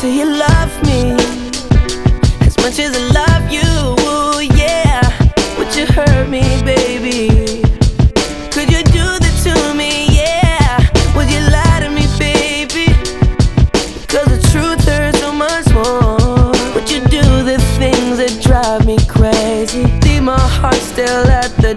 say you love me as much as I love you, yeah. Would you hurt me, baby? Could you do that to me, yeah? Would you lie to me, baby? Cause the truth hurts so much more. Would you do the things that drive me crazy? Leave my heart still at the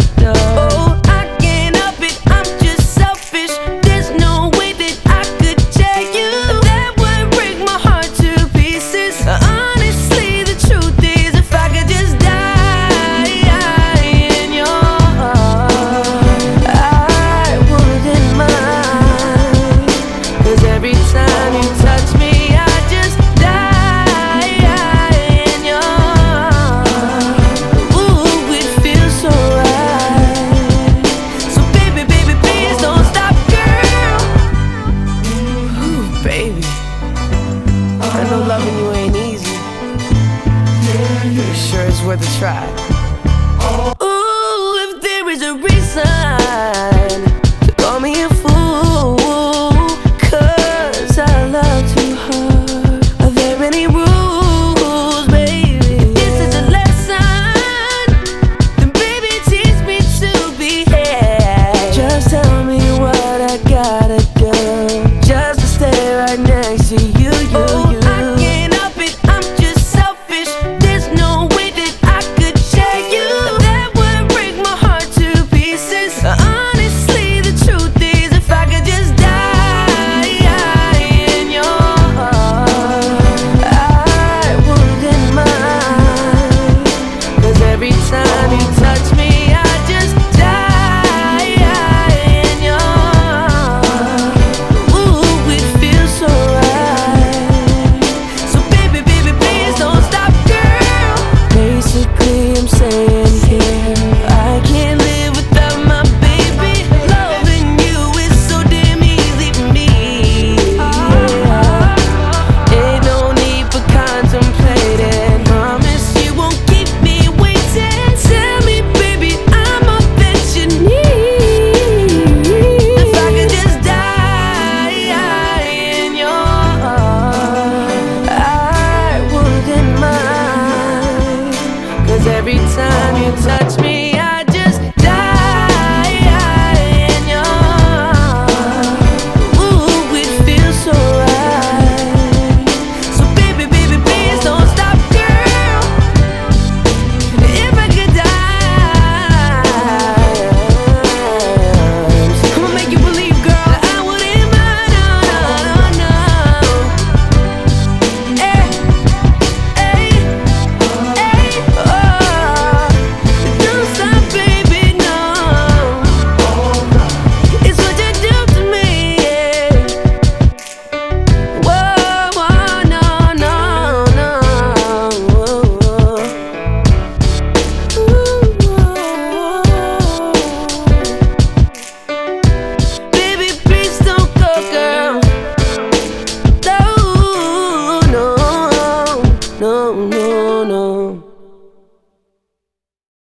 know loving you ain't easy. It sure is worth a try. Ooh, if there is a reason to call me a fool, cause I love too hard. Are there any rules, baby? This is a lesson, then baby, teach me to behave. Just tell me what I gotta do, just to stay right next to you, you. Ooh.